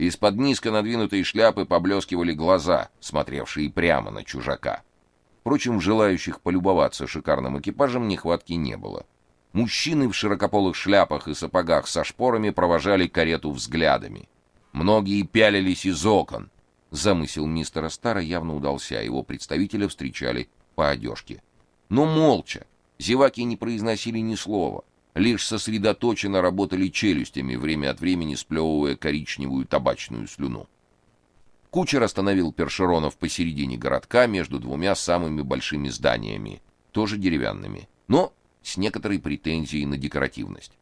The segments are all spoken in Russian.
Из-под низко надвинутой шляпы поблескивали глаза, смотревшие прямо на чужака. Впрочем, желающих полюбоваться шикарным экипажем нехватки не было. Мужчины в широкополых шляпах и сапогах со шпорами провожали карету взглядами. Многие пялились из окон. Замысел мистера Стара явно удался, его представителя встречали по одежке. Но молча. Зеваки не произносили ни слова, лишь сосредоточенно работали челюстями, время от времени сплевывая коричневую табачную слюну. Кучер остановил Першеронов посередине городка между двумя самыми большими зданиями, тоже деревянными, но с некоторой претензией на декоративность.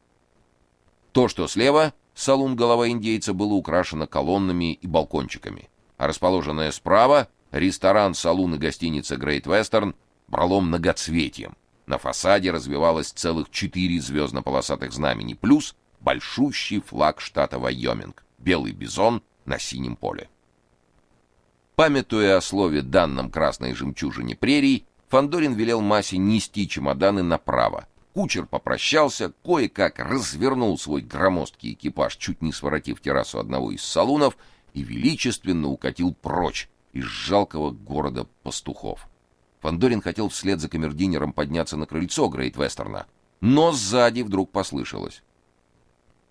То, что слева, салун голова индейца было украшено колоннами и балкончиками, а расположенное справа ресторан, салун и гостиница Great Western брало многоцветием. На фасаде развивалось целых четыре звездно-полосатых знамени плюс большущий флаг штата Вайоминг белый бизон на синем поле. Памятуя о слове данном красной жемчужине прерий, Фандорин велел Масе нести чемоданы направо. Кучер попрощался, кое-как развернул свой громоздкий экипаж, чуть не своротив террасу одного из салунов, и величественно укатил прочь из жалкого города пастухов. Фандорин хотел вслед за камердинером подняться на крыльцо Грейт Вестерна, но сзади вдруг послышалось: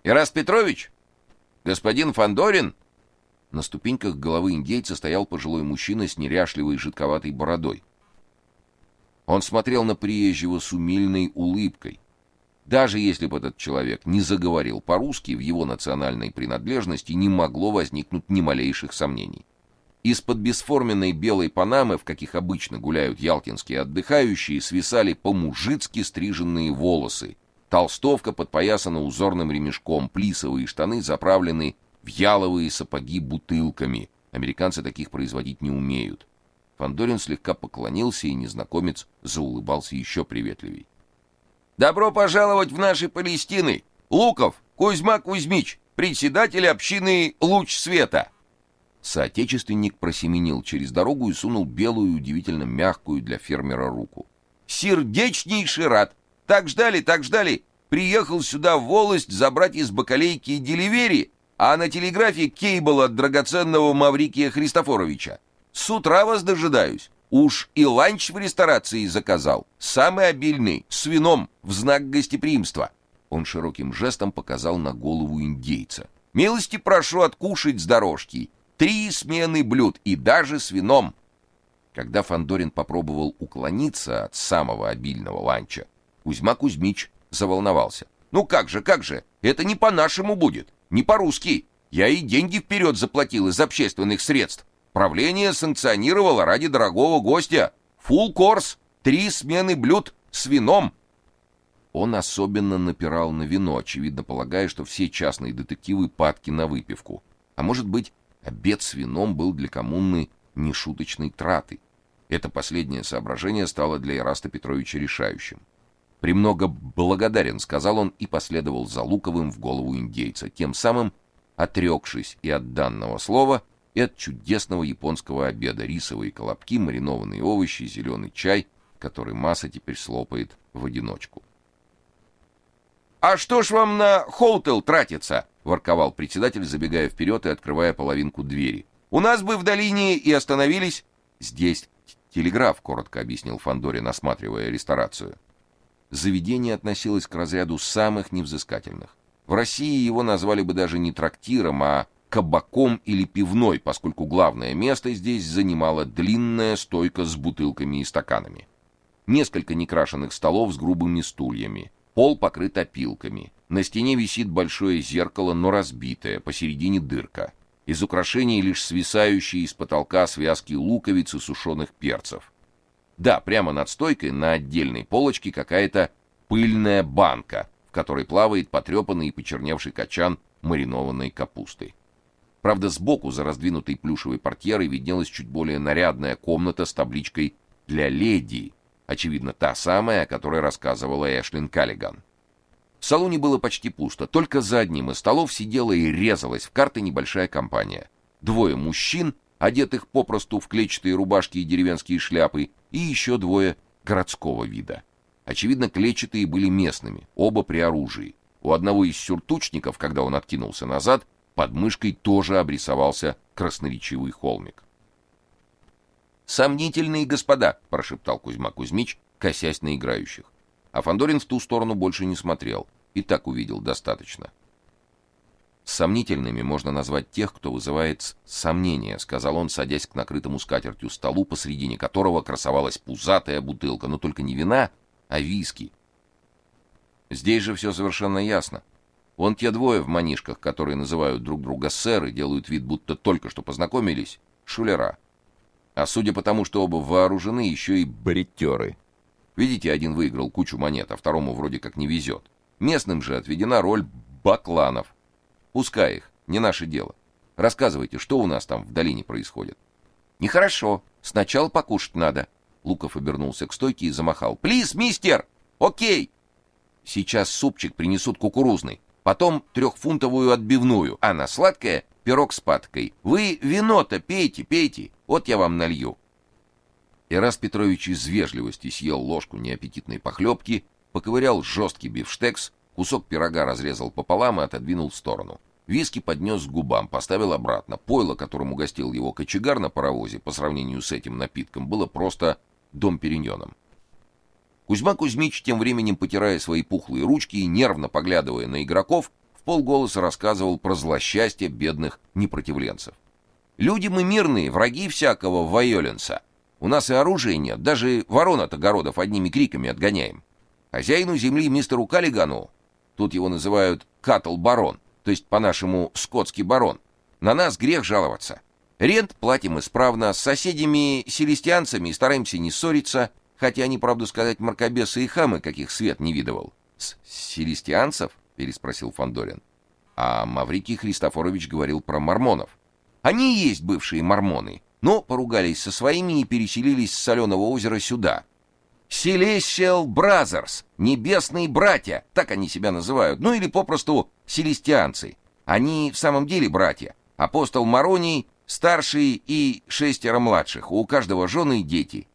"Ираст Петрович, господин Фандорин!" На ступеньках головы индейца стоял пожилой мужчина с неряшливой жидковатой бородой. Он смотрел на приезжего с умильной улыбкой. Даже если бы этот человек не заговорил по-русски, в его национальной принадлежности не могло возникнуть ни малейших сомнений. Из-под бесформенной белой панамы, в каких обычно гуляют ялтинские отдыхающие, свисали по-мужицки стриженные волосы. Толстовка подпоясана узорным ремешком, плисовые штаны заправлены в яловые сапоги бутылками. Американцы таких производить не умеют. Фандорин слегка поклонился, и незнакомец заулыбался еще приветливей. Добро пожаловать в наши Палестины. Луков Кузьма Кузьмич, председатель общины Луч света. Соотечественник просеменил через дорогу и сунул белую, удивительно мягкую для фермера руку. Сердечнейший рад. Так ждали, так ждали. Приехал сюда волость забрать из бакалейки и деливери, а на телеграфе кейбл от драгоценного Маврикия Христофоровича. С утра вас дожидаюсь. Уж и ланч в ресторации заказал, самый обильный, с вином, в знак гостеприимства. Он широким жестом показал на голову индейца. Милости прошу откушать с дорожки. Три смены блюд и даже с вином. Когда Фандорин попробовал уклониться от самого обильного ланча, Кузьма Кузьмич заволновался. Ну как же, как же? Это не по-нашему будет, не по-русски. Я и деньги вперед заплатил из общественных средств. Правление санкционировало ради дорогого гостя фулл корс, три смены блюд с вином. Он особенно напирал на вино, очевидно полагая, что все частные детективы падки на выпивку. А может быть, обед с вином был для коммуны нешуточной тратой. Это последнее соображение стало для Ираста Петровича решающим. «Премного благодарен», — сказал он и последовал за Луковым в голову индейца, тем самым отрекшись и от данного слова, и от чудесного японского обеда: рисовые колобки, маринованные овощи, зеленый чай, который масса теперь слопает в одиночку. А что ж вам на хоутел тратится? Ворковал председатель, забегая вперед и открывая половинку двери. У нас бы в долине и остановились. Здесь телеграф, коротко объяснил Фандорин, осматривая ресторацию. Заведение относилось к разряду самых невзыскательных. В России его назвали бы даже не трактиром, а кабаком или пивной, поскольку главное место здесь занимала длинная стойка с бутылками и стаканами. Несколько некрашенных столов с грубыми стульями. Пол покрыт опилками. На стене висит большое зеркало, но разбитое, посередине дырка. Из украшений лишь свисающие из потолка связки луковиц и сушеных перцев. Да, прямо над стойкой на отдельной полочке какая-то пыльная банка, в которой плавает потрепанный и почерневший качан маринованной капусты. Правда, сбоку за раздвинутой плюшевой портьерой виднелась чуть более нарядная комната с табличкой для леди, очевидно, та самая, о которой рассказывала Эшлин Каллиган. В салоне было почти пусто, только за одним из столов сидела и резалась в карты небольшая компания. Двое мужчин, одетых попросту в клетчатые рубашки и деревенские шляпы, и еще двое городского вида. Очевидно, клетчатые были местными, оба при оружии. У одного из сюртучников, когда он откинулся назад, Под мышкой тоже обрисовался красноречивый холмик. «Сомнительные господа», — прошептал Кузьма Кузьмич, косясь на играющих. А Фандорин в ту сторону больше не смотрел, и так увидел достаточно. Сомнительными можно назвать тех, кто вызывает сомнения, сказал он, садясь к накрытому скатертью столу, посредине которого красовалась пузатая бутылка, но только не вина, а виски. Здесь же все совершенно ясно. Вон те двое в манишках, которые называют друг друга сэр и делают вид, будто только что познакомились, шулера. А судя по тому, что оба вооружены, еще и бреттеры. Видите, один выиграл кучу монет, а второму вроде как не везет. Местным же отведена роль бакланов. Пускай их, не наше дело. Рассказывайте, что у нас там в долине происходит. Нехорошо. Сначала покушать надо. Луков обернулся к стойке и замахал. Плиз, мистер! Окей. Сейчас супчик принесут кукурузный, потом трехфунтовую отбивную, а на сладкое пирог с паткой. Вы вино-то пейте, пейте. Вот я вам налью. Ирас Петрович из вежливости съел ложку неаппетитной похлебки, поковырял жесткий бифштекс, Кусок пирога разрезал пополам и отодвинул в сторону. Виски поднес к губам, поставил обратно. Пойло, которым угостил его кочегар на паровозе, по сравнению с этим напитком, было просто дом периньоном. Кузьма Кузьмич, тем временем потирая свои пухлые ручки и нервно поглядывая на игроков, в полголоса рассказывал про злосчастье бедных непротивленцев. «Люди мы мирные, враги всякого вайоленса. У нас и оружия нет, даже ворон от огородов одними криками отгоняем. Хозяину земли мистеру Каллигану Тут его называют катл-барон, то есть по-нашему скотский барон. На нас грех жаловаться. Рент платим исправно, с соседями-селестианцами стараемся не ссориться, хотя они, правду сказать, мракобесы и хамы, каких свет не видывал. С селестианцев? переспросил Фандорин. А Маврикий Христофорович говорил про мормонов. Они и есть бывшие мормоны, но поругались со своими и переселились с Соленого озера сюда, Celestial Brothers, небесные братья, так они себя называют, ну или попросту селестианцы. Они в самом деле братья. Апостол Мароний, старший и шестеро младших, у каждого жены и дети.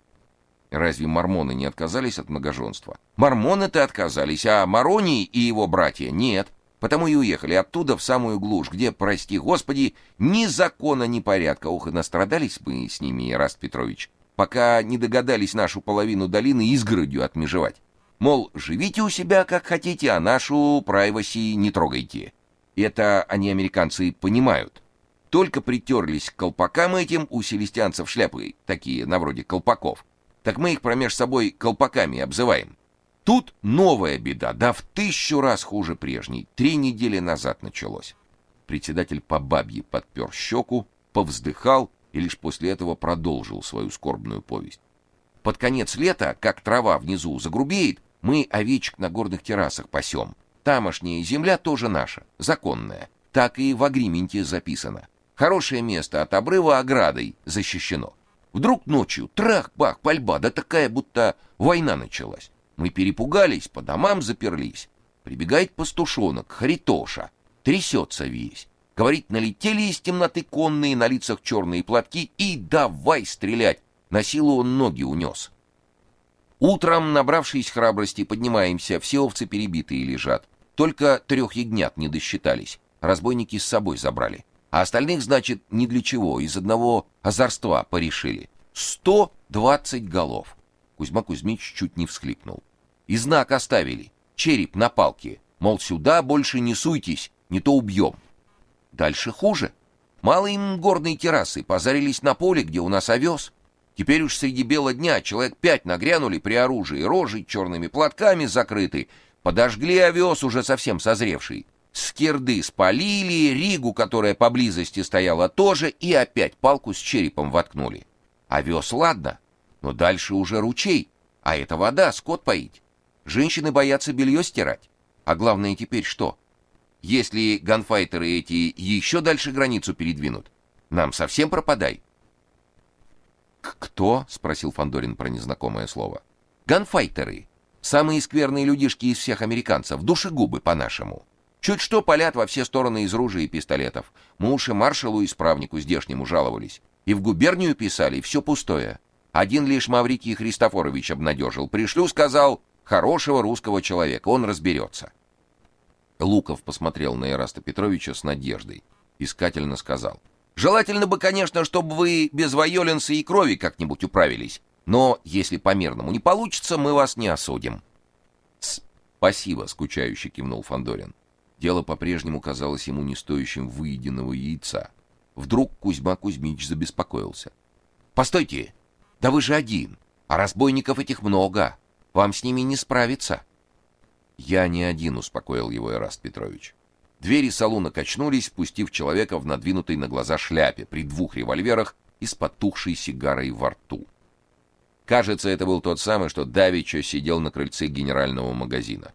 Разве мормоны не отказались от многоженства? Мормоны-то отказались, а Мароний и его братья нет. Потому и уехали оттуда в самую глушь, где, прости господи, ни закона, ни порядка. Ох, и настрадались мы с ними, Раст Петрович пока не догадались нашу половину долины изгородью отмежевать. Мол, живите у себя как хотите, а нашу прайваси не трогайте. Это они, американцы, понимают. Только притерлись к колпакам этим у селестианцев шляпы, такие на вроде колпаков, так мы их промеж собой колпаками обзываем. Тут новая беда, да в тысячу раз хуже прежней. Три недели назад началось. Председатель по бабье подпер щеку, повздыхал и лишь после этого продолжил свою скорбную повесть. Под конец лета, как трава внизу загрубеет, мы овечек на горных террасах пасем. Тамошняя земля тоже наша, законная. Так и в агрименте записано. Хорошее место от обрыва оградой защищено. Вдруг ночью трах-бах, пальба, да такая, будто война началась. Мы перепугались, по домам заперлись. Прибегает пастушонок, Харитоша, трясется весь. Говорит, налетели из темноты конные, на лицах черные платки, и давай стрелять. На силу он ноги унес. Утром, набравшись храбрости, поднимаемся, все овцы перебитые лежат. Только трех ягнят не досчитались. Разбойники с собой забрали. А остальных, значит, ни для чего, из одного озорства порешили. Сто двадцать голов. Кузьма Кузьмич чуть не всхлипнул. И знак оставили. Череп на палке. Мол, сюда больше не суйтесь, не то убьем. Дальше хуже. Мало им горные террасы, позарились на поле, где у нас овес. Теперь уж среди бела дня человек пять нагрянули при оружии, рожей черными платками закрыты, подожгли овес уже совсем созревший. Скирды спалили, Ригу, которая поблизости стояла, тоже, и опять палку с черепом воткнули. Овес ладно, но дальше уже ручей, а это вода, скот поить. Женщины боятся белье стирать. А главное теперь что? Если ганфайтеры эти еще дальше границу передвинут, нам совсем пропадай. «Кто?» — спросил Фандорин про незнакомое слово. «Ганфайтеры. Самые скверные людишки из всех американцев, душегубы по-нашему. Чуть что палят во все стороны из ружей и пистолетов. Мы уж и маршалу исправнику здешнему жаловались. И в губернию писали, все пустое. Один лишь Маврикий Христофорович обнадежил. Пришлю, сказал, хорошего русского человека, он разберется. Луков посмотрел на Ираста Петровича с надеждой. искательно сказал: "Желательно бы, конечно, чтобы вы без вайоленса и крови как-нибудь управились, но если по-мирному не получится, мы вас не осудим". "Спасибо", скучающе кивнул Фандорин. Дело по-прежнему казалось ему не стоящим выеденного яйца. Вдруг Кузьма Кузьмич забеспокоился. Постойте. Да вы же один, а разбойников этих много. Вам с ними не справиться. Я не один, успокоил его Эраст Петрович. Двери салона качнулись, впустив человека в надвинутой на глаза шляпе при двух револьверах и с потухшей сигарой во рту. Кажется, это был тот самый, что давеча сидел на крыльце генерального магазина.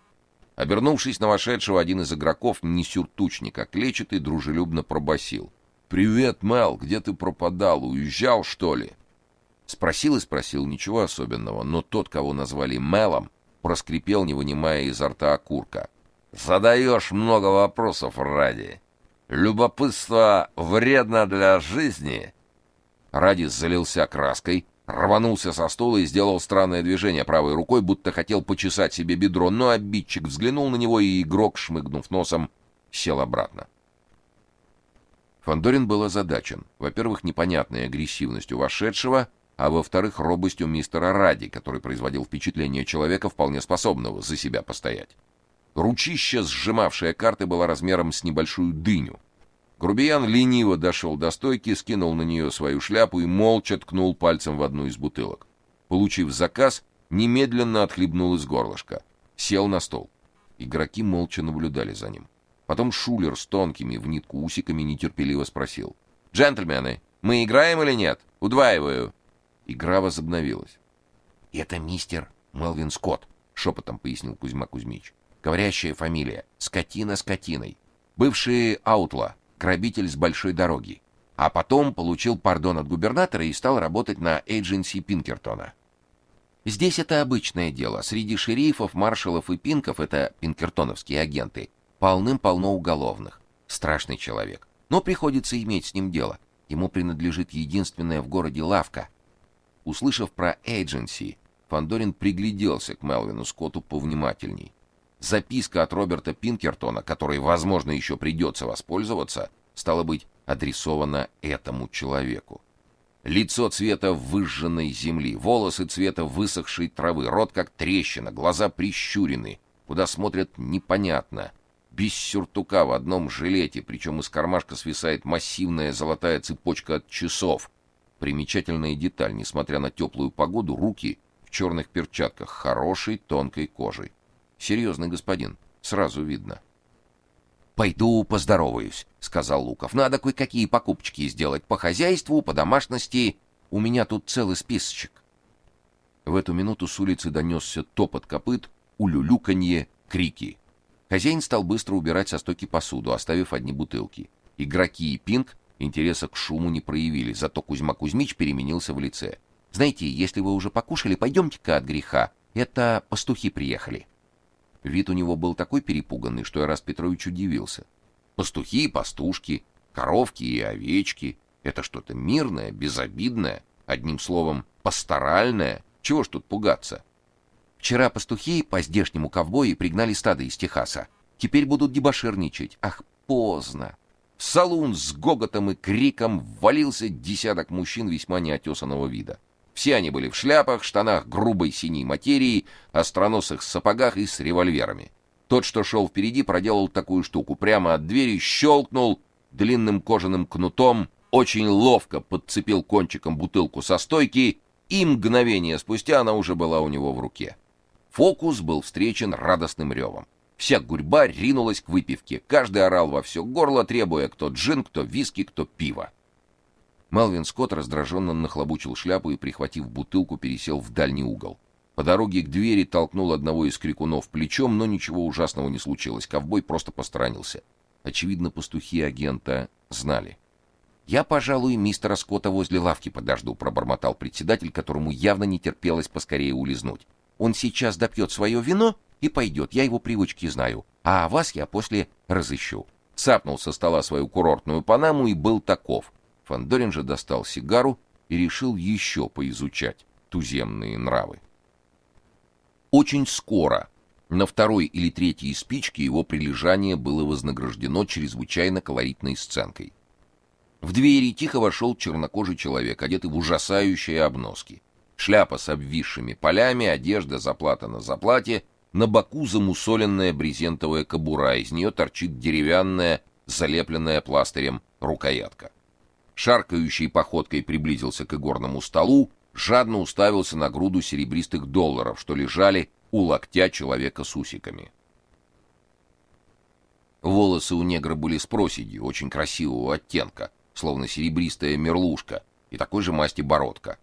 Обернувшись на вошедшего, один из игроков, не сюртучник, а клетчатый, дружелюбно пробасил: «Привет, Мел, где ты пропадал? Уезжал, что ли?» Спросил и спросил, ничего особенного, но тот, кого назвали Мелом, проскрипел, не вынимая изо рта окурка. «Задаешь много вопросов ради. Любопытство вредно для жизни?» Ради залился краской, рванулся со стула и сделал странное движение правой рукой, будто хотел почесать себе бедро, но обидчик взглянул на него, и игрок, шмыгнув носом, сел обратно. Фандорин был озадачен. Во-первых, непонятной агрессивностью вошедшего, а во-вторых, робостью мистера Ради, который производил впечатление человека, вполне способного за себя постоять. Ручища, сжимавшая карты, была размером с небольшую дыню. Грубиян лениво дошел до стойки, скинул на нее свою шляпу и молча ткнул пальцем в одну из бутылок. Получив заказ, немедленно отхлебнул из горлышка. Сел на стол. Игроки молча наблюдали за ним. Потом Шулер с тонкими в нитку усиками нетерпеливо спросил: "Джентльмены, мы играем или нет? Удваиваю". Игра возобновилась. "Это мистер Мелвин Скотт", шепотом пояснил Кузьма Кузьмич. "Говорящая фамилия, скотина скотиной. Бывший аутла, грабитель с большой дороги. А потом получил пардон от губернатора и стал работать на эйдженси Пинкертона. Здесь это обычное дело. Среди шерифов, маршалов и пинков это пинкертоновские агенты полным-полно уголовных. Страшный человек. Но приходится иметь с ним дело. Ему принадлежит единственная в городе лавка. Услышав про agency, Фандорин пригляделся к Мелвину Скотту повнимательней. Записка от Роберта Пинкертона, которой, возможно, еще придется воспользоваться, стала быть адресована этому человеку. Лицо цвета выжженной земли, волосы цвета высохшей травы, рот как трещина, глаза прищурены, куда смотрят непонятно, без сюртука в одном жилете, причем из кармашка свисает массивная золотая цепочка от часов. Примечательная деталь, несмотря на теплую погоду, руки в черных перчатках хорошей тонкой кожей. Серьезный господин, сразу видно. Пойду поздороваюсь, сказал Луков. Надо кое-какие покупочки сделать по хозяйству, по домашности. У меня тут целый списочек. В эту минуту с улицы донесся топот копыт, улюлюканье, крики. Хозяин стал быстро убирать со стойки посуду, оставив одни бутылки. Игроки и Пинг интереса к шуму не проявили, зато Кузьма Кузьмич переменился в лице. Знаете, если вы уже покушали, пойдемте-ка от греха. Это пастухи приехали. Вид у него был такой перепуганный, что Эраст Петрович удивился. Пастухи и пастушки, коровки и овечки это что-то мирное, безобидное, одним словом, пасторальное. Чего ж тут пугаться? Вчера пастухи по здешнему ковбою пригнали стадо из Техаса. Теперь будут дебоширничать. Ах, поздно. В салун с гоготом и криком ввалился десяток мужчин весьма неотесанного вида. Все они были в шляпах, штанах грубой синей материи, остроносых сапогах и с револьверами. Тот, что шел впереди, проделал такую штуку. Прямо от двери щелкнул длинным кожаным кнутом, очень ловко подцепил кончиком бутылку со стойки, и мгновение спустя она уже была у него в руке. Фокус был встречен радостным ревом. Вся гурьба ринулась к выпивке. Каждый орал во все горло, требуя кто джин, кто виски, кто пиво. Мелвин Скотт раздраженно нахлобучил шляпу и, прихватив бутылку, пересел в дальний угол. По дороге к двери толкнул одного из крикунов плечом, но ничего ужасного не случилось. Ковбой просто посторонился. Очевидно, пастухи агента знали. Я, пожалуй, мистера Скотта возле лавки подожду, пробормотал председатель, которому явно не терпелось поскорее улизнуть. Он сейчас допьет свое вино и пойдет. Я его привычки знаю. А вас я после разыщу. Сапнул со стола свою курортную панаму и был таков. Фандорин же достал сигару и решил еще поизучать туземные нравы. Очень скоро на второй или третьей спичке его прилежание было вознаграждено чрезвычайно колоритной сценкой. В двери тихо вошел чернокожий человек, одетый в ужасающие обноски. Шляпа с обвисшими полями, одежда заплата на заплате, на боку замусоленная брезентовая кобура, из нее торчит деревянная, залепленная пластырем рукоятка. Шаркающей походкой приблизился к игорному столу, жадно уставился на груду серебристых долларов, что лежали у локтя человека с усиками. Волосы у негра были с проседью, очень красивого оттенка, словно серебристая мерлушка, и такой же масти бородка.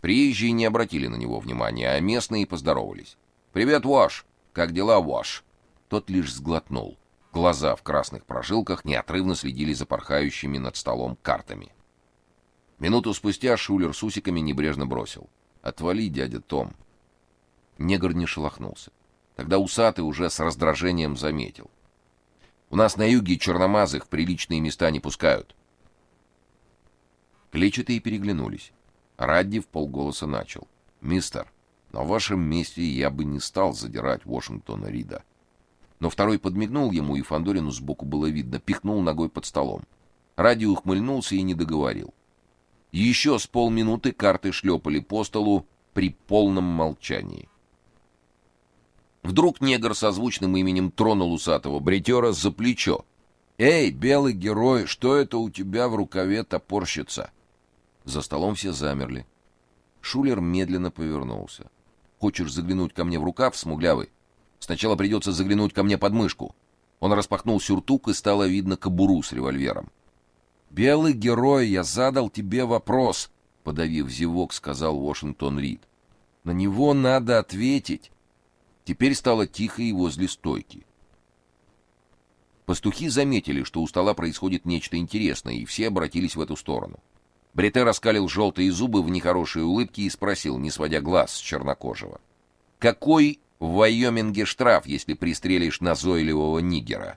Приезжие не обратили на него внимания, а местные поздоровались. «Привет, Ваш! Как дела, Ваш?» Тот лишь сглотнул. Глаза в красных прожилках неотрывно следили за порхающими над столом картами. Минуту спустя Шулер с усиками небрежно бросил. «Отвали, дядя Том». Негр не шелохнулся. Тогда усатый уже с раздражением заметил. «У нас на юге черномазых приличные места не пускают». Клечатые переглянулись. Радди в полголоса начал. «Мистер, на вашем месте я бы не стал задирать Вашингтона Рида. Но второй подмигнул ему, и Фандорину сбоку было видно, пихнул ногой под столом. Ради ухмыльнулся и не договорил. Еще с полминуты карты шлепали по столу при полном молчании. Вдруг негр со звучным именем тронул усатого бритера за плечо. «Эй, белый герой, что это у тебя в рукаве топорщится?» За столом все замерли. Шулер медленно повернулся. «Хочешь заглянуть ко мне в рукав, смуглявый? Сначала придется заглянуть ко мне под мышку. Он распахнул сюртук, и стало видно кобуру с револьвером. «Белый герой, я задал тебе вопрос», — подавив зевок, сказал Вашингтон Рид. «На него надо ответить». Теперь стало тихо и возле стойки. Пастухи заметили, что у стола происходит нечто интересное, и все обратились в эту сторону. Брите раскалил желтые зубы в нехорошей улыбке и спросил, не сводя глаз с чернокожего. «Какой в Вайоминге штраф, если пристрелишь назойливого нигера.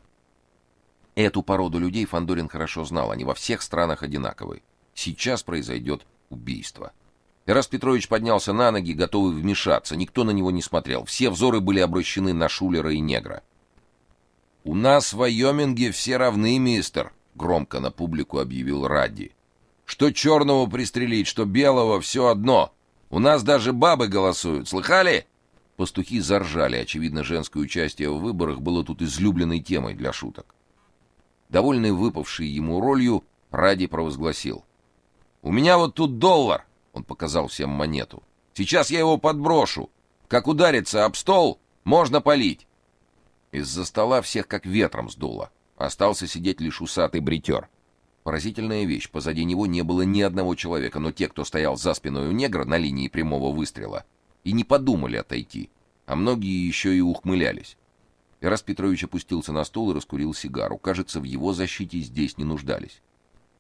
Эту породу людей Фандорин хорошо знал, они во всех странах одинаковы. Сейчас произойдет убийство. Ирас Петрович поднялся на ноги, готовый вмешаться. Никто на него не смотрел. Все взоры были обращены на Шулера и негра. «У нас в Вайоминге все равны, мистер», — громко на публику объявил Радди. «Что черного пристрелить, что белого — все одно. У нас даже бабы голосуют, слыхали?» Пастухи заржали, очевидно, женское участие в выборах было тут излюбленной темой для шуток. Довольный выпавшей ему ролью, Ради провозгласил. «У меня вот тут доллар!» — он показал всем монету. «Сейчас я его подброшу. Как ударится об стол, можно полить». Из-за стола всех как ветром сдуло. Остался сидеть лишь усатый бритер. Поразительная вещь, позади него не было ни одного человека, но те, кто стоял за спиной у негра на линии прямого выстрела — и не подумали отойти, а многие еще и ухмылялись. Ирас Петрович опустился на стул и раскурил сигару. Кажется, в его защите здесь не нуждались.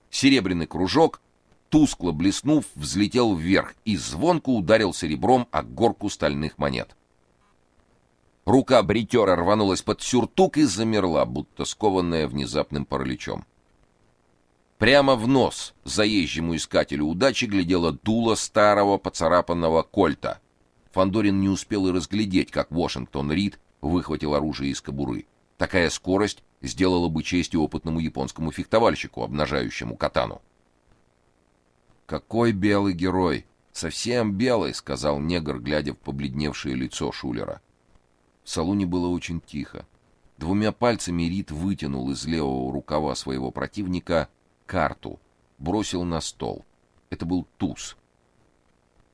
Серебряный кружок, тускло блеснув, взлетел вверх и звонко ударил серебром о горку стальных монет. Рука бритера рванулась под сюртук и замерла, будто скованная внезапным параличом. Прямо в нос заезжему искателю удачи глядело дуло старого поцарапанного кольта — Фандорин не успел и разглядеть, как Вашингтон Рид выхватил оружие из кобуры. Такая скорость сделала бы честь опытному японскому фехтовальщику, обнажающему катану. Какой белый герой, совсем белый, сказал негр, глядя в побледневшее лицо Шулера. В салоне было очень тихо. Двумя пальцами Рид вытянул из левого рукава своего противника карту, бросил на стол. Это был туз.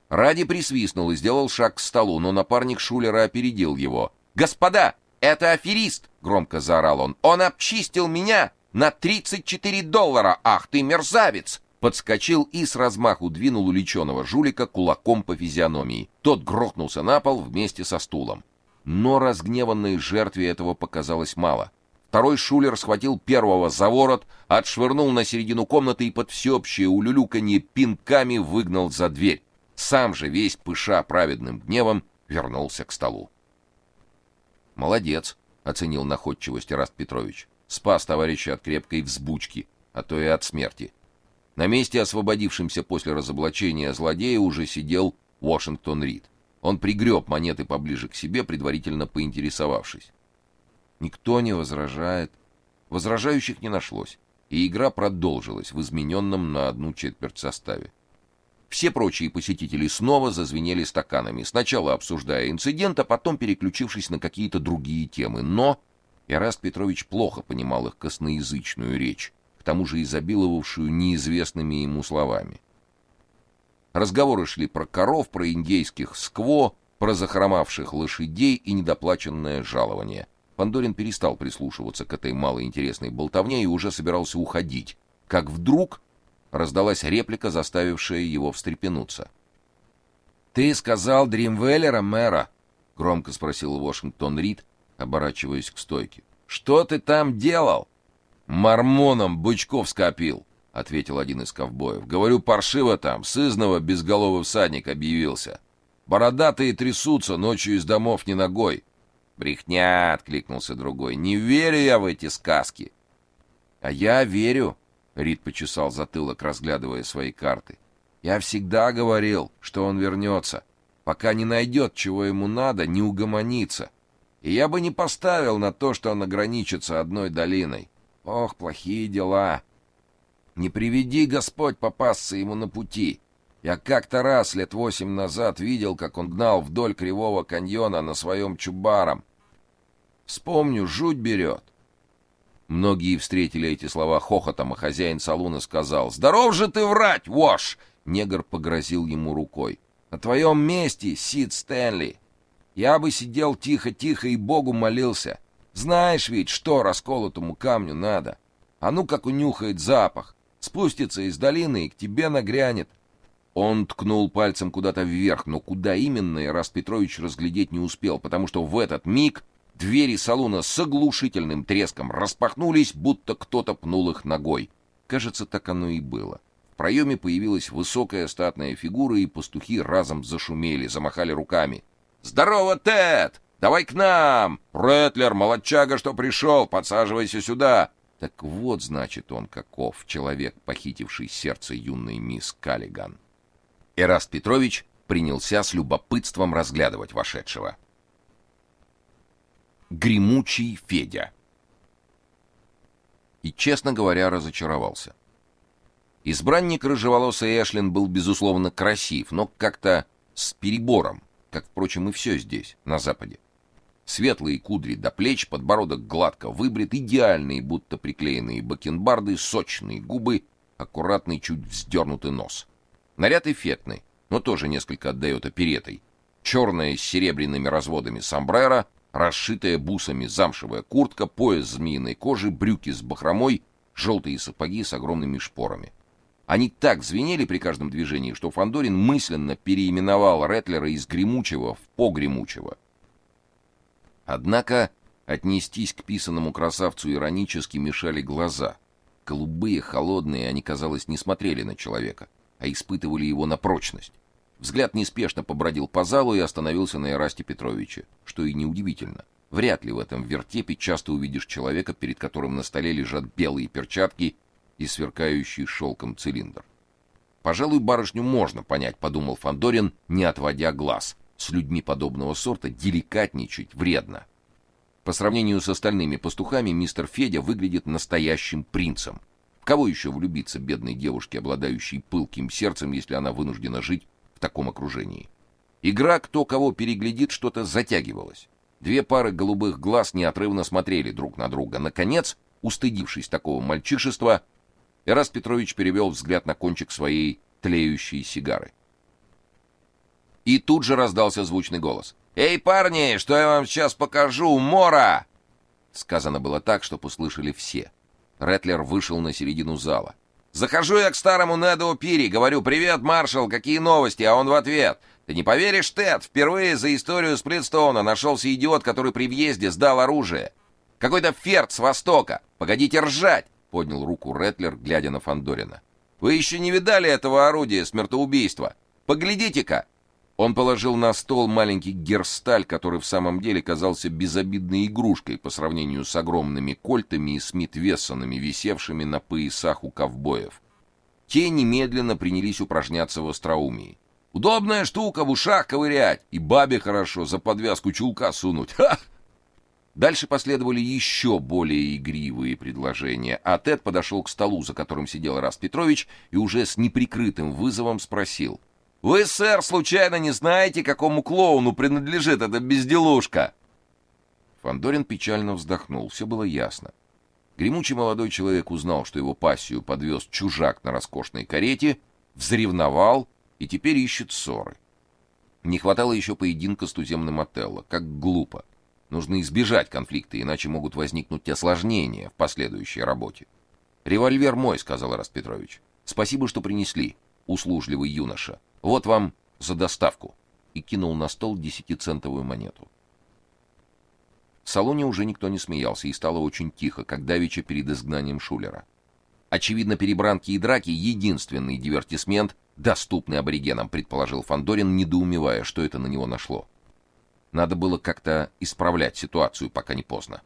Ради присвистнул и сделал шаг к столу, но напарник Шулера опередил его. «Господа, это аферист!» — громко заорал он. «Он обчистил меня на 34 доллара! Ах ты мерзавец!» Подскочил и с размаху двинул уличенного жулика кулаком по физиономии. Тот грохнулся на пол вместе со стулом. Но разгневанной жертве этого показалось мало. Второй шулер схватил первого за ворот, отшвырнул на середину комнаты и под всеобщее улюлюканье пинками выгнал за дверь сам же весь пыша праведным гневом вернулся к столу. Молодец, оценил находчивость Раст Петрович. Спас товарища от крепкой взбучки, а то и от смерти. На месте освободившемся после разоблачения злодея уже сидел Вашингтон Рид. Он пригреб монеты поближе к себе, предварительно поинтересовавшись. Никто не возражает. Возражающих не нашлось. и игра продолжилась в измененном на одну четверть составе. Все прочие посетители снова зазвенели стаканами, сначала обсуждая инцидент, а потом переключившись на какие-то другие темы. Но Ираст Петрович плохо понимал их косноязычную речь, к тому же изобиловавшую неизвестными ему словами. Разговоры шли про коров, про индейских скво, про захромавших лошадей и недоплаченное жалование. Пандорин перестал прислушиваться к этой малоинтересной болтовне и уже собирался уходить, как вдруг раздалась реплика, заставившая его встрепенуться. «Ты сказал Дримвеллера, мэра?» — громко спросил Вашингтон Рид, оборачиваясь к стойке. «Что ты там делал?» «Мормоном бычков скопил», — ответил один из ковбоев. «Говорю, паршиво там, сызного безголовый всадник объявился. Бородатые трясутся, ночью из домов не ногой». «Брехня!» — откликнулся другой. «Не верю я в эти сказки». «А я верю», Рид почесал затылок, разглядывая свои карты. Я всегда говорил, что он вернется. Пока не найдет, чего ему надо, не угомонится. И я бы не поставил на то, что он ограничится одной долиной. Ох, плохие дела. Не приведи Господь попасться ему на пути. Я как-то раз лет восемь назад видел, как он гнал вдоль кривого каньона на своем чубаром. Вспомню, жуть берет. Многие встретили эти слова хохотом, а хозяин салуна сказал «Здоров же ты врать, Вош!» Негр погрозил ему рукой. «На твоем месте, Сид Стэнли, я бы сидел тихо-тихо и Богу молился. Знаешь ведь, что расколотому камню надо. А ну как унюхает запах, спустится из долины и к тебе нагрянет». Он ткнул пальцем куда-то вверх, но куда именно Ираст Петрович разглядеть не успел, потому что в этот миг Двери салуна с оглушительным треском распахнулись, будто кто-то пнул их ногой. Кажется, так оно и было. В проеме появилась высокая статная фигура, и пастухи разом зашумели, замахали руками. «Здорово, Тед! Давай к нам! Рэтлер, молодчага, что пришел! Подсаживайся сюда!» Так вот, значит, он каков, человек, похитивший сердце юной мисс Каллиган. Эраст Петрович принялся с любопытством разглядывать вошедшего. Гремучий Федя. И, честно говоря, разочаровался. Избранник рыжеволосый Эшлин был, безусловно, красив, но как-то с перебором, как, впрочем, и все здесь, на Западе. Светлые кудри до плеч, подбородок гладко выбрит, идеальные, будто приклеенные бакенбарды, сочные губы, аккуратный, чуть вздернутый нос. Наряд эффектный, но тоже несколько отдает оперетой. Черная с серебряными разводами сомбреро, расшитая бусами замшевая куртка, пояс змеиной кожи, брюки с бахромой, желтые сапоги с огромными шпорами. Они так звенели при каждом движении, что Фандорин мысленно переименовал Ретлера из гремучего в погремучего. Однако отнестись к писанному красавцу иронически мешали глаза. Голубые, холодные, они, казалось, не смотрели на человека, а испытывали его на прочность. Взгляд неспешно побродил по залу и остановился на Ирасте Петровиче, что и неудивительно. Вряд ли в этом вертепе часто увидишь человека, перед которым на столе лежат белые перчатки и сверкающий шелком цилиндр. Пожалуй, барышню можно понять, подумал Фандорин, не отводя глаз. С людьми подобного сорта деликатничать вредно. По сравнению с остальными пастухами, мистер Федя выглядит настоящим принцем. В кого еще влюбиться бедной девушке, обладающей пылким сердцем, если она вынуждена жить таком окружении. Игра «Кто кого переглядит» что-то затягивалась. Две пары голубых глаз неотрывно смотрели друг на друга. Наконец, устыдившись такого мальчишества, Эраст Петрович перевел взгляд на кончик своей тлеющей сигары. И тут же раздался звучный голос. «Эй, парни, что я вам сейчас покажу? Мора!» Сказано было так, что услышали все. Ретлер вышел на середину зала. Захожу я к старому Неду Пири, говорю «Привет, маршал, какие новости?» А он в ответ «Ты не поверишь, Тед, впервые за историю Сплитстоуна нашелся идиот, который при въезде сдал оружие. Какой-то ферт с востока. Погодите ржать!» Поднял руку Ретлер, глядя на Фандорина. «Вы еще не видали этого орудия смертоубийства? Поглядите-ка!» Он положил на стол маленький герсталь, который в самом деле казался безобидной игрушкой по сравнению с огромными кольтами и смит-вессонами, висевшими на поясах у ковбоев. Те немедленно принялись упражняться в остроумии. Удобная штука в ушах ковырять, и бабе хорошо за подвязку чулка сунуть. Ха! Дальше последовали еще более игривые предложения, а Тед подошел к столу, за которым сидел Раст Петрович, и уже с неприкрытым вызовом спросил: "Вы, сэр, случайно не знаете, какому клоуну принадлежит эта безделушка?" Фандорин печально вздохнул. Все было ясно. Гремучий молодой человек узнал, что его пассию подвез чужак на роскошной карете, взревновал и теперь ищет ссоры. Не хватало еще поединка с туземным Отелло. Как глупо. Нужно избежать конфликта, иначе могут возникнуть осложнения в последующей работе. «Револьвер мой», — сказал Раст. «Спасибо, что принесли, услужливый юноша. Вот вам за доставку». И кинул на стол десятицентовую монету. В салоне уже никто не смеялся, и стало очень тихо, как давеча перед изгнанием Шулера. Очевидно, перебранки и драки — единственный дивертисмент, доступный аборигенам, предположил Фандорин, недоумевая, что это на него нашло. Надо было как-то исправлять ситуацию, пока не поздно.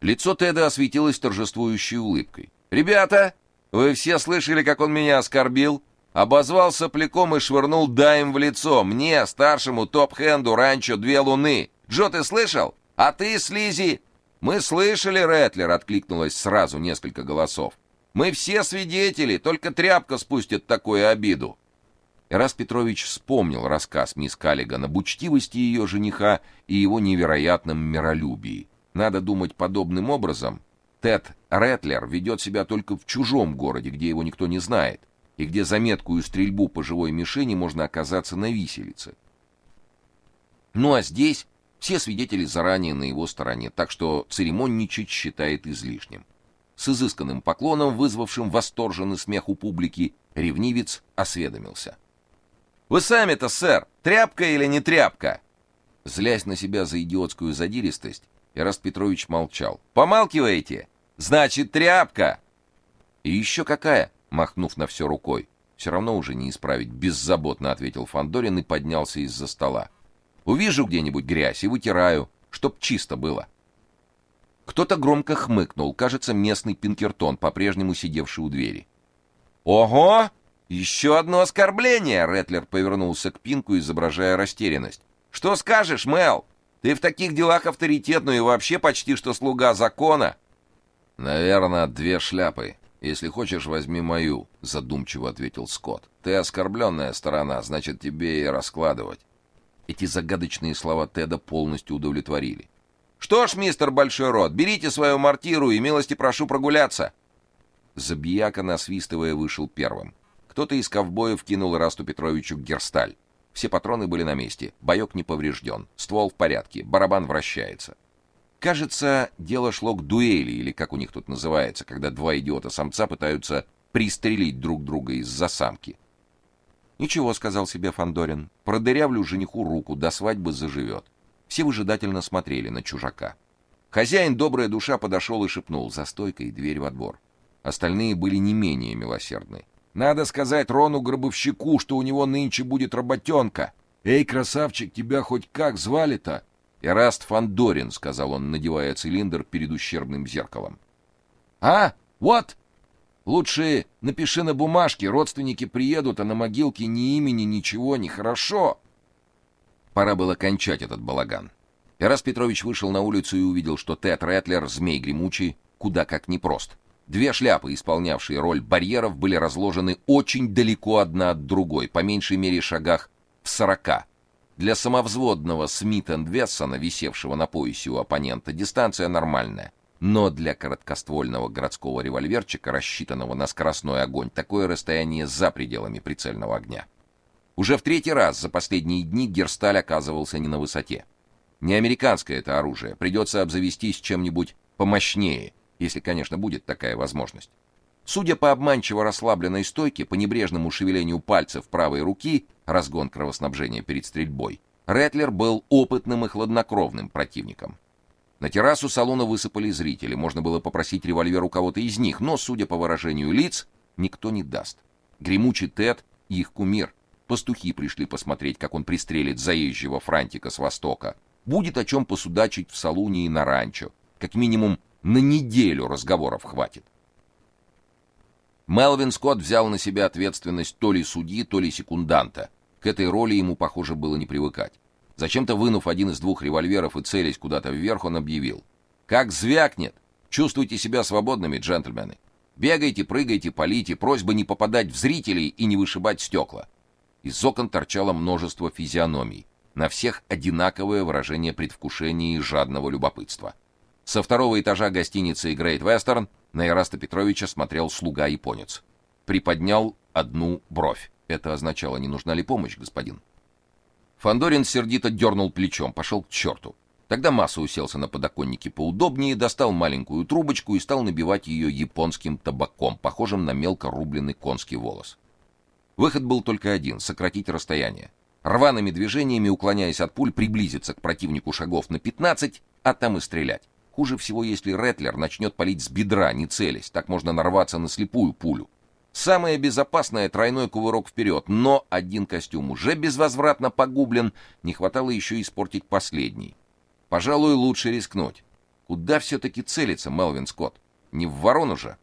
Лицо Теда осветилось торжествующей улыбкой. «Ребята, вы все слышали, как он меня оскорбил? Обозвал сопляком и швырнул даем в лицо. Мне, старшему топ-хенду, ранчо две луны. Джо, ты слышал? А ты, Слизи?» «Мы слышали, Рэтлер!» — откликнулось сразу несколько голосов. «Мы все свидетели, только тряпка спустит такую обиду». Раз Петрович вспомнил рассказ мисс Каллиган об учтивости ее жениха и его невероятном миролюбии. Надо думать подобным образом. Тед Рэтлер ведет себя только в чужом городе, где его никто не знает, и где за меткую стрельбу по живой мишени можно оказаться на виселице. Ну а здесь все свидетели заранее на его стороне, так что церемонничать считает излишним. С изысканным поклоном, вызвавшим восторженный смех у публики, ревнивец осведомился: вы сами-то, сэр, тряпка или не тряпка? Злясь на себя за идиотскую задиристость, Ираст Петрович молчал. Помалкиваете? Значит, тряпка. И еще какая? Махнув на все рукой. Все равно уже не исправить, беззаботно ответил Фандорин и поднялся из-за стола. Увижу где-нибудь грязь и вытираю, чтоб чисто было. Кто-то громко хмыкнул, кажется, местный Пинкертон, по-прежнему сидевший у двери. Ого! Еще одно оскорбление, Ретлер повернулся к Пинку, изображая растерянность. Что скажешь, Мел? Ты в таких делах авторитетный и вообще почти что слуга закона. Наверное, две шляпы. Если хочешь, возьми мою, задумчиво ответил Скотт. Ты оскорбленная сторона, значит, тебе и раскладывать. Эти загадочные слова Теда полностью удовлетворили. Что ж, мистер Большой Рот, берите свою мортиру и милости прошу прогуляться. Забияка, насвистывая, вышел первым. Кто-то из ковбоев кинул Расту Петровичу герсталь. Все патроны были на месте, боек не поврежден, ствол в порядке, барабан вращается. Кажется, дело шло к дуэли, или как у них тут называется, когда два идиота-самца пытаются пристрелить друг друга из-за самки. «Ничего», — сказал себе Фандорин, — «продырявлю жениху руку, до свадьбы заживет». Все выжидательно смотрели на чужака. Хозяин, добрая душа, подошел и шепнул за стойкой дверь во двор. Остальные были не менее милосердны. Надо сказать Рону Гробовщику, что у него нынче будет работенка. Эй, красавчик, тебя хоть как звали-то? Эраст Фандорин, сказал он, надевая цилиндр перед ущербным зеркалом. А? Вот. Лучше напиши на бумажке, родственники приедут, а на могилке ни имени, ничего, не хорошо. Пора было кончать этот балаган. Эраст Петрович вышел на улицу и увидел, что Тед Рэтлер, змей гремучий, куда как непрост. Две шляпы, исполнявшие роль барьеров, были разложены очень далеко одна от другой, по меньшей мере шагах в сорока. Для самовзводного Смит энд Вессона, висевшего на поясе у оппонента, дистанция нормальная. Но для короткоствольного городского револьверчика, рассчитанного на скоростной огонь, такое расстояние за пределами прицельного огня. Уже в третий раз за последние дни Герсталь оказывался не на высоте. Не американское это оружие, придется обзавестись чем-нибудь помощнее – если, конечно, будет такая возможность. Судя по обманчиво расслабленной стойке, по небрежному шевелению пальцев правой руки, разгон кровоснабжения перед стрельбой, Рэтлер был опытным и хладнокровным противником. На террасу салона высыпали зрители, можно было попросить револьвер у кого-то из них, но, судя по выражению лиц, никто не даст. Гремучий Тед их кумир. Пастухи пришли посмотреть, как он пристрелит заезжего франтика с востока. Будет о чем посудачить в салуне и на ранчо. Как минимум на неделю разговоров хватит. Мелвин Скотт взял на себя ответственность то ли судьи, то ли секунданта. К этой роли ему, похоже, было не привыкать. Зачем-то вынув один из двух револьверов и целясь куда-то вверх, он объявил: "Как звякнет, чувствуйте себя свободными, джентльмены. Бегайте, прыгайте, полите, просьба не попадать в зрителей и не вышибать стекла». Из окон торчало множество физиономий, на всех одинаковое выражение предвкушения и жадного любопытства. Со второго этажа гостиницы Great Western на Ираста Петровича смотрел слуга-японец. Приподнял одну бровь. Это означало: "Не нужна ли помощь, господин?" Фандорин сердито дернул плечом, пошел к черту. Тогда Масса уселся на подоконнике поудобнее, достал маленькую трубочку и стал набивать ее японским табаком, похожим на мелко рубленый конский волос. Выход был только один сократить расстояние. Рваными движениями, уклоняясь от пуль, приблизиться к противнику шагов на 15, а там и стрелять. Хуже всего, если Ретлер начнет палить с бедра, не целясь, так можно нарваться на слепую пулю. Самое безопасное тройной кувырок вперед, но один костюм уже безвозвратно погублен, не хватало еще испортить последний. Пожалуй, лучше рискнуть. Куда все таки целится Мелвин Скотт? Не в ворону же.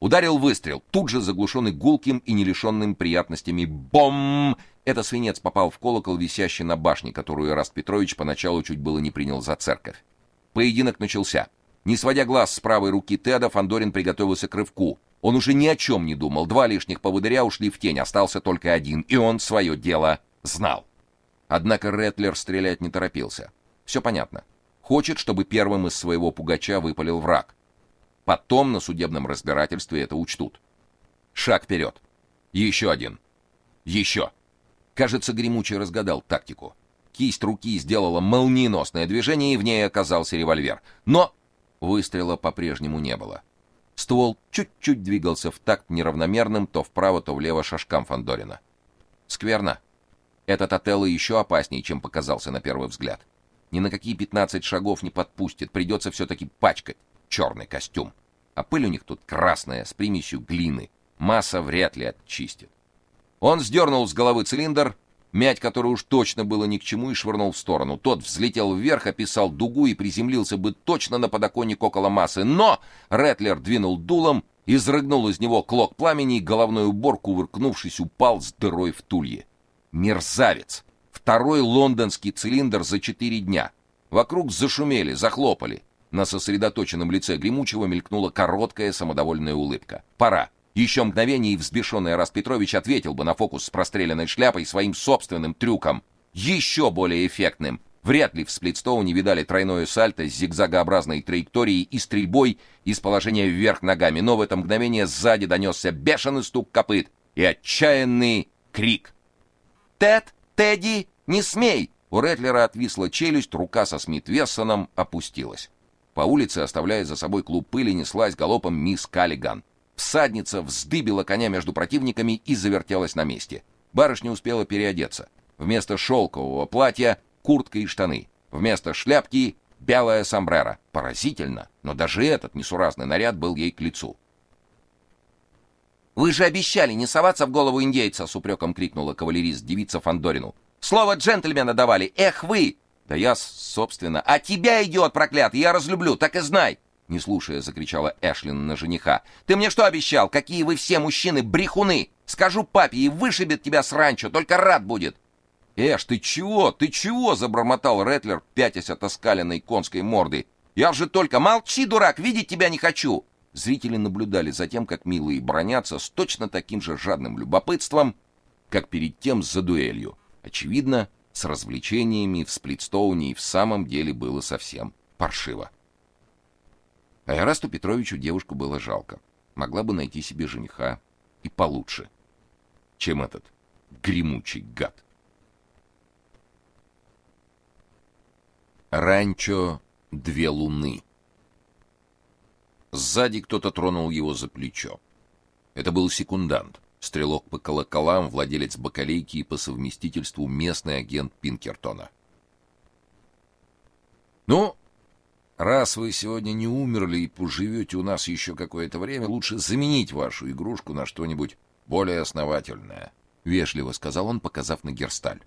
Ударил выстрел, тут же заглушенный гулким и не лишенным приятностями бом. Это свинец попал в колокол, висящий на башне, которую Раст Петрович поначалу чуть было не принял за церковь. Поединок начался. Не сводя глаз с правой руки Теда, Фандорин приготовился к рывку. Он уже ни о чем не думал. Два лишних поводыря ушли в тень, остался только один, и он свое дело знал. Однако Ретлер стрелять не торопился. Все понятно. Хочет, чтобы первым из своего пугача выпалил враг. Потом на судебном разбирательстве это учтут. Шаг вперед. Еще один. Еще. Кажется, Гремучий разгадал тактику. Кисть руки сделала молниеносное движение, и в ней оказался револьвер. Но выстрела по-прежнему не было. Ствол чуть-чуть двигался в такт неравномерным то вправо, то влево шажкам Фандорина. Скверно. Этот Отелло еще опаснее, чем показался на первый взгляд. Ни на какие 15 шагов не подпустит, придется все таки пачкать черный костюм. А пыль у них тут красная, с примесью глины. Масса вряд ли очистит. Он сдернул с головы цилиндр, Мять, который уж точно было ни к чему, и швырнул в сторону. Тот взлетел вверх, описал дугу и приземлился бы точно на подоконник около массы. Но Ретлер двинул дулом, изрыгнул из него клок пламени, и головной убор, кувыркнувшись, упал с дырой в тулье. Мерзавец! Второй лондонский цилиндр за четыре дня. Вокруг зашумели, захлопали. На сосредоточенном лице Гремучего мелькнула короткая самодовольная улыбка. Пора. Еще мгновение и взбешенный Раст Петрович ответил бы на фокус с простреленной шляпой своим собственным трюком, еще более эффектным. Вряд ли в Сплитстоуне видали тройное сальто с зигзагообразной траекторией и стрельбой из положения вверх ногами, но в это мгновение сзади донесся бешеный стук копыт и отчаянный крик. «Тед! Тедди! Не смей!» У Ретлера отвисла челюсть, рука со Смит-Вессоном опустилась. По улице, оставляя за собой клуб пыли, неслась галопом мисс Каллиган. Всадница вздыбила коня между противниками и завертелась на месте. Барышня успела переодеться. Вместо шелкового платья куртка и штаны. Вместо шляпки белая сомбреро. Поразительно, но даже этот несуразный наряд был ей к лицу. Вы же обещали не соваться в голову индейца, с упреком крикнула кавалерист девица Фандорину. Слово джентльмена давали. Эх вы! Да я, собственно, а тебя идиот проклятый, я разлюблю, так и знай не слушая, закричала Эшлин на жениха. Ты мне что обещал? Какие вы все мужчины брехуны! Скажу папе и вышибет тебя с ранчо, только рад будет. Эш, ты чего? Ты чего? забормотал Ретлер, пятясь от оскаленной конской морды. Я же только молчи, дурак, видеть тебя не хочу. Зрители наблюдали за тем, как милые бронятся с точно таким же жадным любопытством, как перед тем за дуэлью. Очевидно, с развлечениями в Сплитстоуне и в самом деле было совсем паршиво. А Эрасту Петровичу девушку было жалко. Могла бы найти себе жениха и получше, чем этот гремучий гад. Ранчо «Две луны». Сзади кто-то тронул его за плечо. Это был секундант, стрелок по колоколам, владелец бакалейки и по совместительству местный агент Пинкертона. «Ну, Раз вы сегодня не умерли и поживете у нас еще какое-то время, лучше заменить вашу игрушку на что-нибудь более основательное, вежливо сказал он, показав на Герсталь.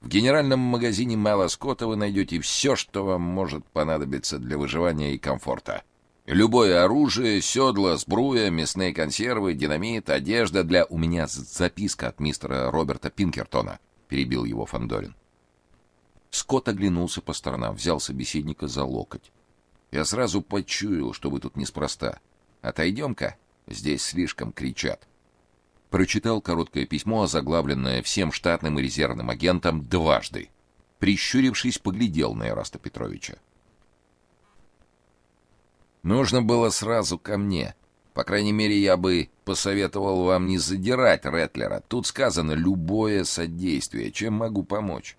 В генеральном магазине Мэла Скотта вы найдете все, что вам может понадобиться для выживания и комфорта. Любое оружие, седла, сбруя, мясные консервы, динамит, одежда для у меня записка от мистера Роберта Пинкертона, перебил его Фандорин. Скотт оглянулся по сторонам, взял собеседника за локоть. Я сразу почуял, что вы тут неспроста. Отойдем-ка, здесь слишком кричат. Прочитал короткое письмо, озаглавленное всем штатным и резервным агентам дважды. Прищурившись, поглядел на Ираста Петровича. Нужно было сразу ко мне. По крайней мере, я бы посоветовал вам не задирать Ретлера. Тут сказано любое содействие, чем могу помочь.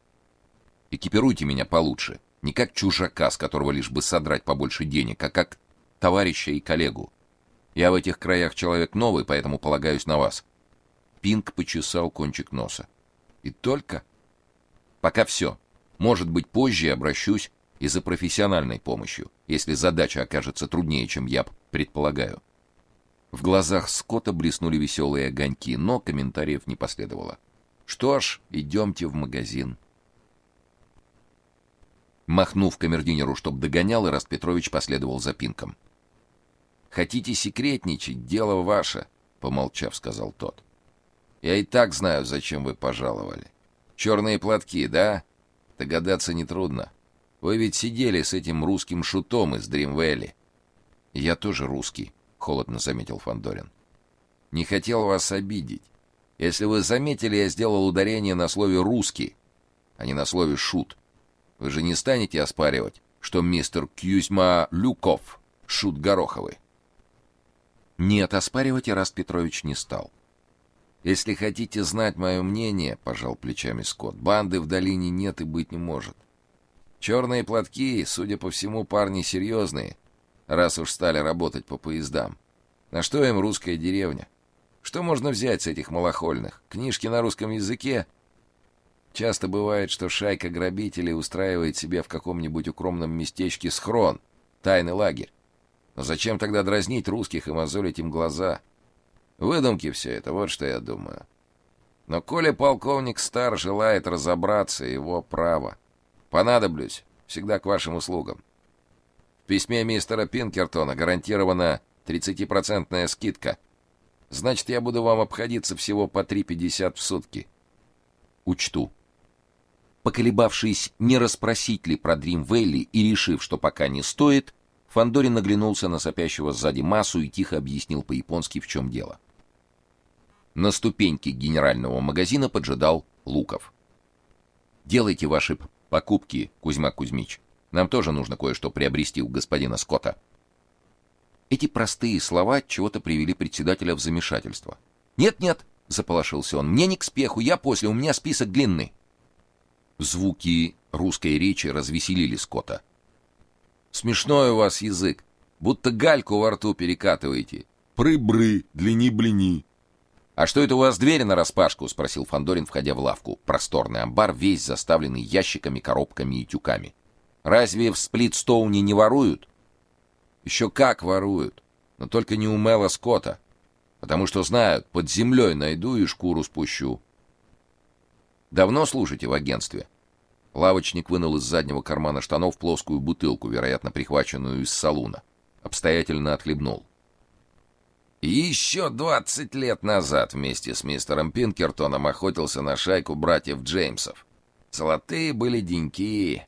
Экипируйте меня получше, не как чужака, с которого лишь бы содрать побольше денег, а как товарища и коллегу. Я в этих краях человек новый, поэтому полагаюсь на вас. Пинг почесал кончик носа. И только пока все. Может быть, позже обращусь и за профессиональной помощью, если задача окажется труднее, чем я предполагаю. В глазах Скотта блеснули веселые огоньки, но комментариев не последовало. Что ж, идемте в магазин. Махнув камердинеру, чтоб догонял, Ираст Петрович последовал за Пинком. Хотите секретничать, дело ваше, помолчав, сказал тот. Я и так знаю, зачем вы пожаловали. Черные платки, да? Догадаться нетрудно. Вы ведь сидели с этим русским шутом из Дримвелли. Я тоже русский, холодно заметил Фандорин. Не хотел вас обидеть. Если вы заметили, я сделал ударение на слове русский, а не на слове шут. Вы же не станете оспаривать, что мистер Кьюзьма Люков шут Гороховый. Нет, оспаривать Ираст Петрович не стал. Если хотите знать мое мнение, пожал плечами Скотт. Банды в долине нет и быть не может. Черные платки, судя по всему, парни серьезные, раз уж стали работать по поездам. На что им русская деревня? Что можно взять с этих малохольных? Книжки на русском языке? Часто бывает, что шайка грабителей устраивает себе в каком-нибудь укромном местечке схрон, тайный лагерь. Но зачем тогда дразнить русских и мозолить им глаза? Выдумки все это, вот что я думаю. Но коли полковник Стар желает разобраться, его право. Понадоблюсь. Всегда к вашим услугам. В письме мистера Пинкертона гарантирована 30-процентная скидка. Значит, я буду вам обходиться всего по 3,50 в сутки. Учту. Поколебавшись, не расспросить ли про Дримвелли и решив, что пока не стоит, Фандорин наглянулся на сопящего сзади массу и тихо объяснил по-японски, в чем дело. На ступеньке генерального магазина поджидал Луков. «Делайте ваши Покупки, Кузьма Кузьмич. Нам тоже нужно кое-что приобрести у господина Скотта. Эти простые слова чего-то привели председателя в замешательство. Нет-нет, заполошился он. Мне не к спеху, я после, у меня список длинный. Звуки русской речи развеселили Скотта. Смешной у вас язык, будто гальку во рту перекатываете. Пры-бры, длини-блини. «А что это у вас двери нараспашку?» — спросил Фандорин, входя в лавку. Просторный амбар, весь заставленный ящиками, коробками и тюками. «Разве в Сплитстоуне не воруют?» «Еще как воруют, но только не у Мэла Скотта, потому что знают, под землей найду и шкуру спущу». «Давно служите в агентстве?» Лавочник вынул из заднего кармана штанов плоскую бутылку, вероятно, прихваченную из салуна. Обстоятельно отхлебнул. Еще двадцать лет назад вместе с мистером Пинкертоном охотился на шайку братьев Джеймсов. Золотые были деньки.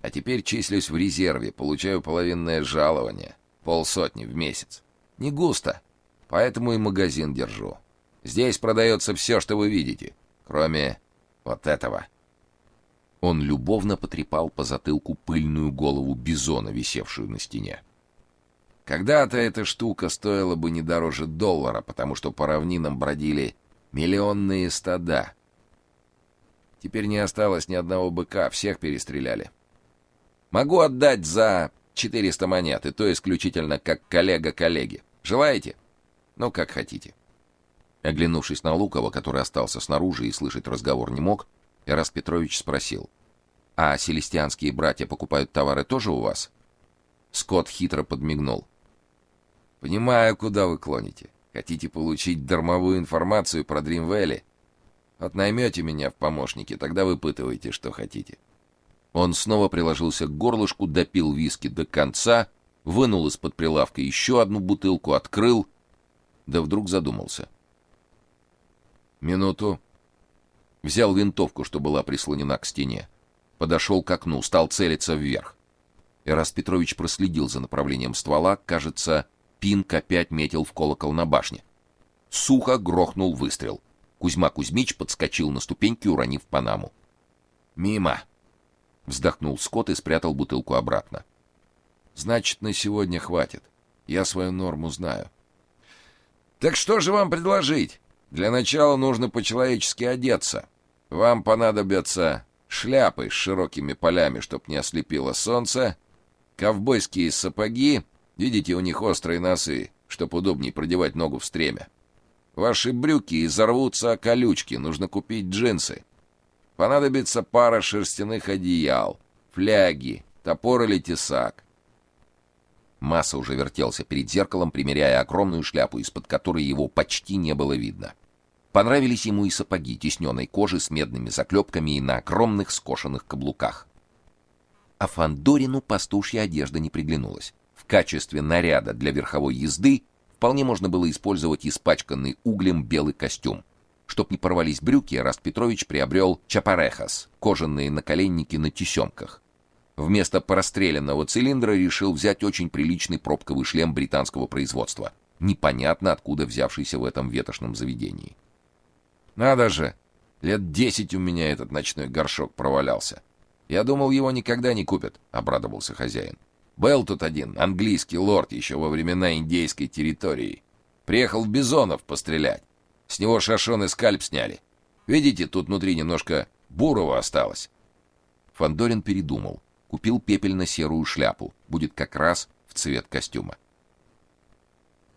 А теперь числюсь в резерве, получаю половинное жалование, полсотни в месяц. Не густо, поэтому и магазин держу. Здесь продается все, что вы видите, кроме вот этого. Он любовно потрепал по затылку пыльную голову бизона, висевшую на стене. Когда-то эта штука стоила бы не дороже доллара, потому что по равнинам бродили миллионные стада. Теперь не осталось ни одного быка, всех перестреляли. Могу отдать за 400 монет, и то исключительно как коллега коллеги. Желаете? Ну, как хотите. Оглянувшись на Лукова, который остался снаружи и слышать разговор не мог, Ирас Петрович спросил. «А селестианские братья покупают товары тоже у вас?» Скотт хитро подмигнул. Понимаю, куда вы клоните. Хотите получить дармовую информацию про Дримвелли? Вот наймете меня в помощники, тогда выпытывайте, что хотите. Он снова приложился к горлышку, допил виски до конца, вынул из-под прилавка еще одну бутылку, открыл, да вдруг задумался. Минуту. Взял винтовку, что была прислонена к стене. Подошел к окну, стал целиться вверх. Эраст Петрович проследил за направлением ствола, кажется, Пинк опять метил в колокол на башне. Сухо грохнул выстрел. Кузьма Кузьмич подскочил на ступеньки, уронив панаму. Мимо. Вздохнул Скотт и спрятал бутылку обратно. Значит, на сегодня хватит. Я свою норму знаю. Так что же вам предложить? Для начала нужно по-человечески одеться. Вам понадобятся шляпы с широкими полями, чтоб не ослепило солнце, ковбойские сапоги, видите, у них острые носы, чтоб удобнее продевать ногу в стремя. Ваши брюки изорвутся о колючки, нужно купить джинсы. Понадобится пара шерстяных одеял, фляги, топор или тесак. Масса уже вертелся перед зеркалом, примеряя огромную шляпу, из-под которой его почти не было видно. Понравились ему и сапоги тисненной кожи с медными заклепками и на огромных скошенных каблуках. А Фандорину пастушья одежда не приглянулась. В качестве наряда для верховой езды вполне можно было использовать испачканный углем белый костюм. Чтоб не порвались брюки, Раст Петрович приобрел чапарехас, кожаные наколенники на тесемках. Вместо порастреленного цилиндра решил взять очень приличный пробковый шлем британского производства, непонятно откуда взявшийся в этом ветошном заведении. Надо же, лет десять у меня этот ночной горшок провалялся. Я думал, его никогда не купят, обрадовался хозяин. Был тут один, английский лорд еще во времена индейской территории. Приехал в бизонов пострелять. С него шашон и скальп сняли. Видите, тут внутри немножко бурого осталось. Фандорин передумал. Купил пепельно-серую шляпу. Будет как раз в цвет костюма.